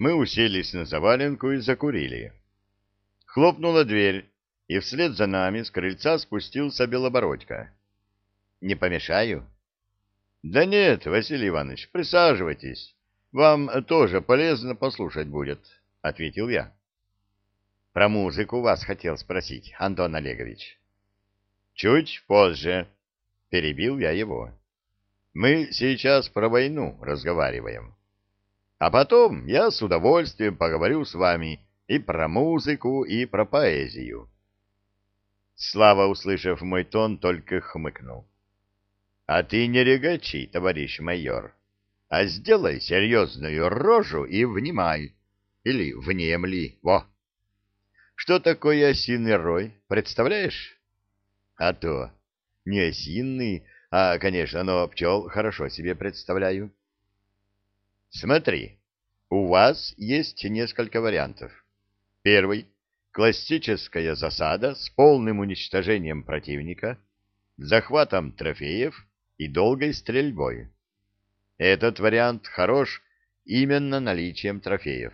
Мы уселись на заваленку и закурили. Хлопнула дверь, и вслед за нами с крыльца спустился Белобородько. «Не помешаю?» «Да нет, Василий Иванович, присаживайтесь. Вам тоже полезно послушать будет», — ответил я. «Про музыку вас хотел спросить, Антон Олегович». «Чуть позже», — перебил я его. «Мы сейчас про войну разговариваем. А потом я с удовольствием поговорю с вами и про музыку, и про поэзию». Слава, услышав мой тон, только хмыкнул. А ты не регачи, товарищ майор, а сделай серьезную рожу и внимай. Или внемли, во. Что такое осиный рой, представляешь? А то, не осинный, а, конечно, но пчел хорошо себе представляю. Смотри, у вас есть несколько вариантов. Первый — классическая засада с полным уничтожением противника, захватом трофеев и долгой стрельбой. Этот вариант хорош именно наличием трофеев.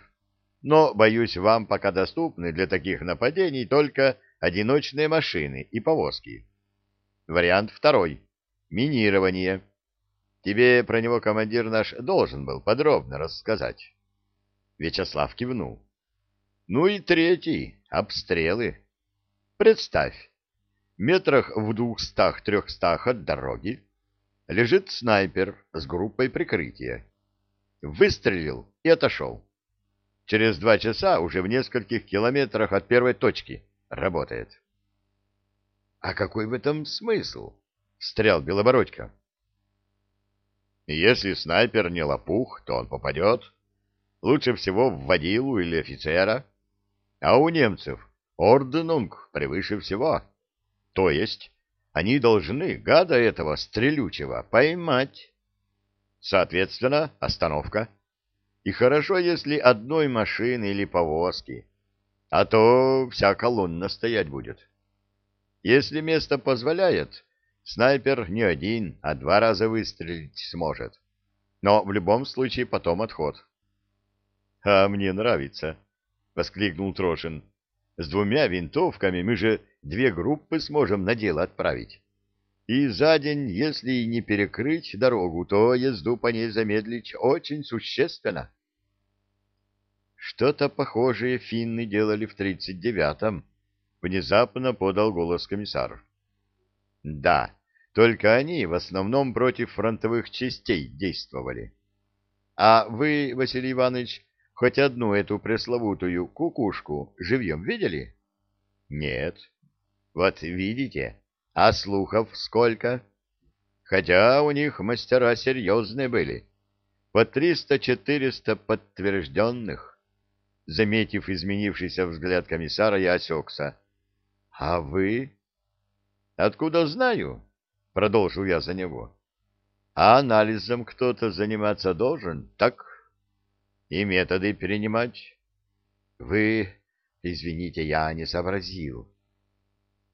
Но, боюсь, вам пока доступны для таких нападений только одиночные машины и повозки. Вариант второй. Минирование. Тебе про него командир наш должен был подробно рассказать. Вячеслав кивнул. Ну и третий. Обстрелы. Представь, метрах в двухстах-трехстах от дороги лежит снайпер с группой прикрытия. Выстрелил и отошел. Через два часа уже в нескольких километрах от первой точки работает. — А какой в этом смысл? — встрял Белобородько. — Если снайпер не лопух, то он попадет. Лучше всего в водилу или офицера. А у немцев орденунг превыше всего. То есть они должны гада этого стрелючего поймать. Соответственно, остановка. И хорошо, если одной машины или повозки, а то вся колонна стоять будет. Если место позволяет, снайпер не один, а два раза выстрелить сможет. Но в любом случае потом отход. — А мне нравится, — воскликнул Трошин. — С двумя винтовками мы же две группы сможем на дело отправить. И за день, если и не перекрыть дорогу, то езду по ней замедлить очень существенно. Что-то похожее финны делали в тридцать девятом, внезапно подал голос комиссар. Да, только они в основном против фронтовых частей действовали. А вы, Василий Иванович, хоть одну эту пресловутую кукушку живьем видели? Нет. Вот видите, а слухов сколько? Хотя у них мастера серьезные были. По триста-четыреста подтвержденных. Заметив изменившийся взгляд комиссара, я осекся. — А вы? — Откуда знаю? — продолжил я за него. — А анализом кто-то заниматься должен, так? И методы перенимать? — Вы... Извините, я не сообразил.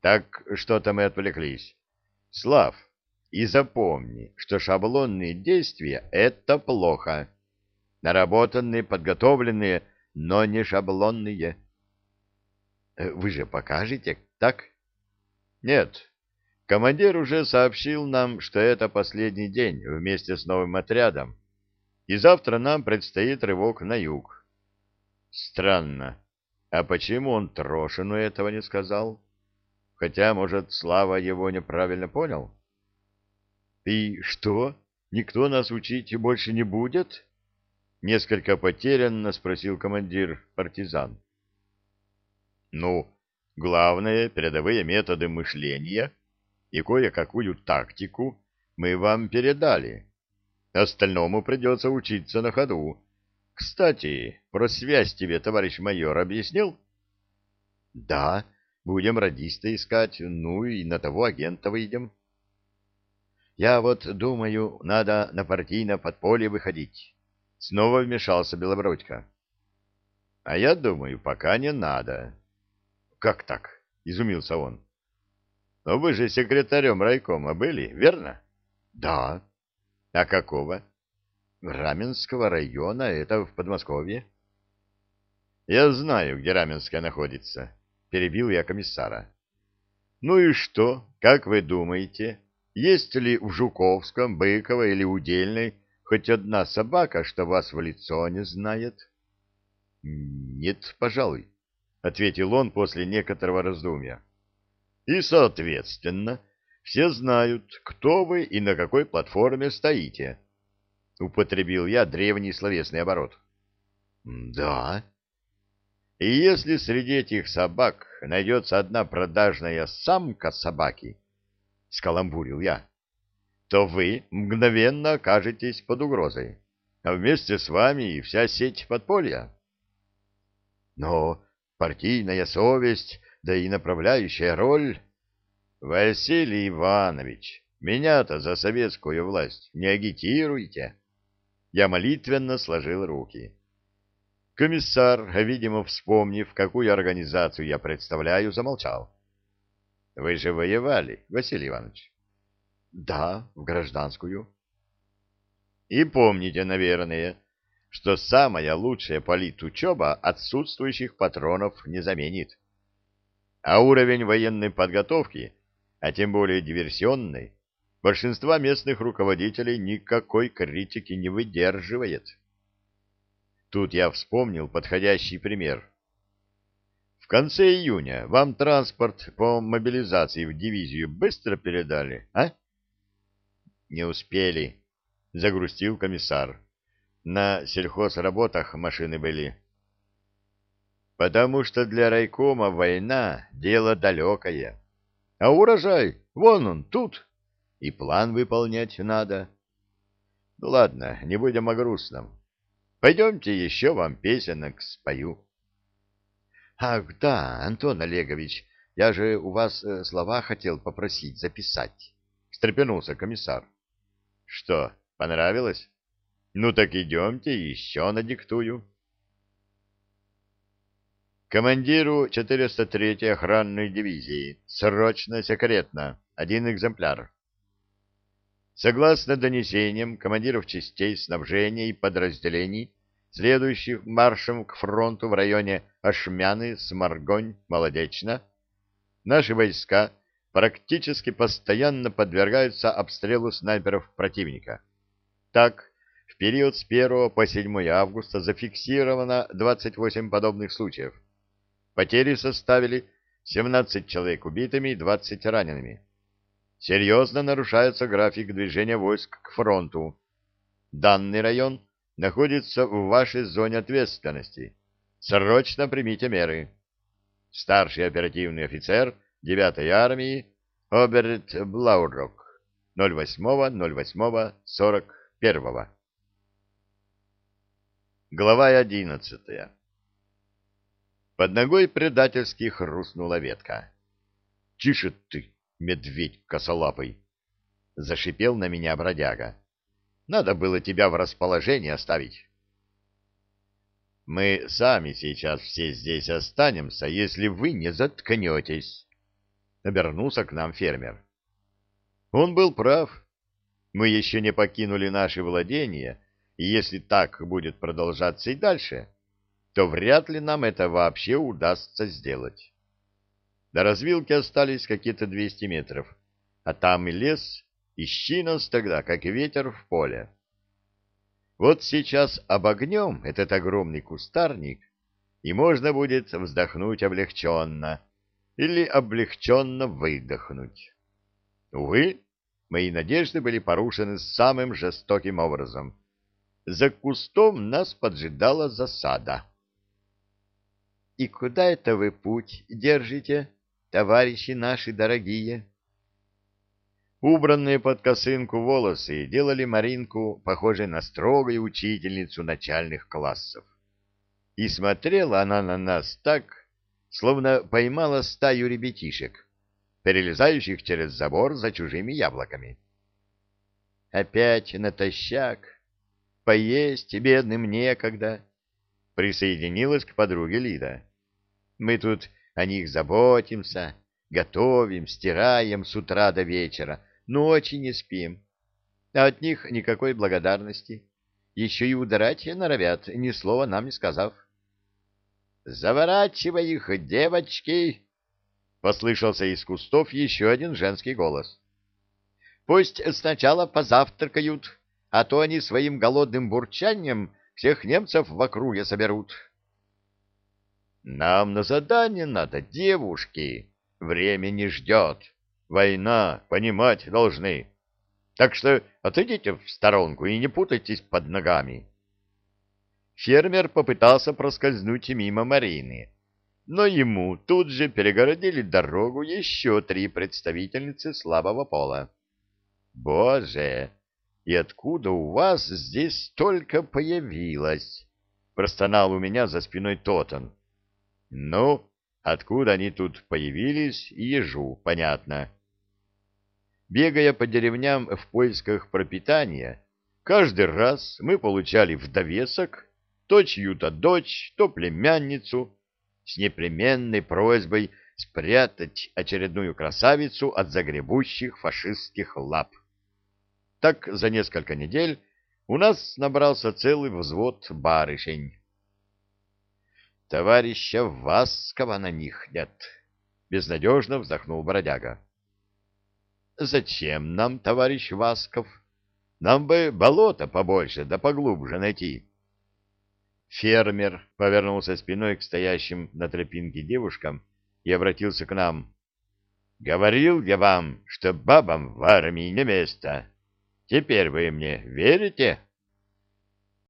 Так что-то мы отвлеклись. Слав, и запомни, что шаблонные действия — это плохо. Наработанные, подготовленные, но не шаблонные. Вы же покажете, так? Нет. Командир уже сообщил нам, что это последний день вместе с новым отрядом, и завтра нам предстоит рывок на юг. Странно. А почему он Трошину этого не сказал? Хотя, может, Слава его неправильно понял? — И что, никто нас учить больше не будет? — несколько потерянно спросил командир партизан. — Ну, главное, передовые методы мышления и кое-какую тактику мы вам передали. Остальному придется учиться на ходу. Кстати, про связь тебе товарищ майор объяснил? — Да, — Будем радиста искать, ну и на того агента выйдем. Я вот думаю, надо на партийное подполье выходить. Снова вмешался Белобродько. А я думаю, пока не надо. Как так? Изумился он. Но вы же секретарем райкома были, верно? Да. А какого? Раменского района, это в Подмосковье. Я знаю, где Раменская находится, перебил я комиссара. Ну и что, как вы думаете, есть ли в Жуковском, Быково или Удельной хоть одна собака, что вас в лицо не знает? Нет, пожалуй, ответил он после некоторого раздумья. И, соответственно, все знают, кто вы и на какой платформе стоите. Употребил я древний словесный оборот. Да. И если среди этих собак найдется одна продажная самка собаки, скаламбурил я, то вы мгновенно окажетесь под угрозой, а вместе с вами и вся сеть подполья. Но партийная совесть, да и направляющая роль... Василий Иванович, меня-то за советскую власть не агитируйте. Я молитвенно сложил руки. Комиссар, видимо, вспомнив, какую организацию я представляю, замолчал. — Вы же воевали, Василий Иванович? — Да, в гражданскую. — И помните, наверное, что самая лучшая политучеба отсутствующих патронов не заменит. А уровень военной подготовки, а тем более диверсионной, большинства местных руководителей никакой критики не выдерживает. Тут я вспомнил подходящий пример. В конце июня вам транспорт по мобилизации в дивизию быстро передали, а? Не успели, загрустил комиссар. На сельхозработах машины были. Потому что для райкома война — дело далекое. А урожай, вон он, тут. И план выполнять надо. Ну ладно, не будем о грустном. Пойдемте еще вам песенок спою. Ах, да, Антон Олегович, я же у вас э, слова хотел попросить записать. Встрепенулся комиссар. Что, понравилось? Ну так идемте, еще надиктую. Командиру 403-й охранной дивизии. Срочно, секретно. Один экземпляр. Согласно донесениям командиров частей снабжения и подразделений, следующих маршем к фронту в районе Ашмяны, Сморгонь, Молодечно, наши войска практически постоянно подвергаются обстрелу снайперов противника. Так, в период с 1 по 7 августа зафиксировано 28 подобных случаев. Потери составили 17 человек убитыми и 20 ранеными. Серьезно нарушается график движения войск к фронту. Данный район находится в вашей зоне ответственности. Срочно примите меры. Старший оперативный офицер 9-й армии Оберт Блаурок 08.08.41 Глава одиннадцатая. Под ногой предательски хрустнула ветка. — Тише ты, медведь косолапый! — зашипел на меня бродяга. — Надо было тебя в расположении оставить. — Мы сами сейчас все здесь останемся, если вы не заткнетесь, — обернулся к нам фермер. Он был прав. Мы еще не покинули наши владения, и если так будет продолжаться и дальше, то вряд ли нам это вообще удастся сделать. До развилки остались какие-то 200 метров, а там и лес, ищи нас тогда, как ветер в поле. Вот сейчас обогнем этот огромный кустарник, и можно будет вздохнуть облегченно или облегченно выдохнуть. Увы, мои надежды были порушены самым жестоким образом — за кустом нас поджидала засада. — И куда это вы путь держите, товарищи наши дорогие? Убранные под косынку волосы делали Маринку похожей на строгую учительницу начальных классов. И смотрела она на нас так, словно поймала стаю ребятишек, перелезающих через забор за чужими яблоками. Опять натощак, Поесть бедным некогда. Присоединилась к подруге Лида. Мы тут о них заботимся, готовим, стираем с утра до вечера, ночи не спим. А от них никакой благодарности. Еще и удрать норовят, ни слова нам не сказав. Заворачивай их, девочки!» Послышался из кустов еще один женский голос. «Пусть сначала позавтракают, а то они своим голодным бурчанием всех немцев в округе соберут». «Нам на задание надо, девушки. Время не ждет. Война, понимать должны. Так что отойдите в сторонку и не путайтесь под ногами». Фермер попытался проскользнуть мимо Марины, но ему тут же перегородили дорогу еще три представительницы слабого пола. «Боже, и откуда у вас здесь столько появилось?» — простонал у меня за спиной Тотан. «Ну, откуда они тут появились, ежу, понятно». Бегая по деревням в поисках пропитания, каждый раз мы получали в довесок то чью-то дочь, то племянницу, с непременной просьбой спрятать очередную красавицу от загребущих фашистских лап. Так за несколько недель у нас набрался целый взвод барышень. Товарища Васкова на них нет, — безнадежно вздохнул бродяга. Зачем нам, товарищ Васков? Нам бы болото побольше да поглубже найти. Фермер повернулся спиной к стоящим на тропинке девушкам и обратился к нам. «Говорил я вам, что бабам в армии не место. Теперь вы мне верите?»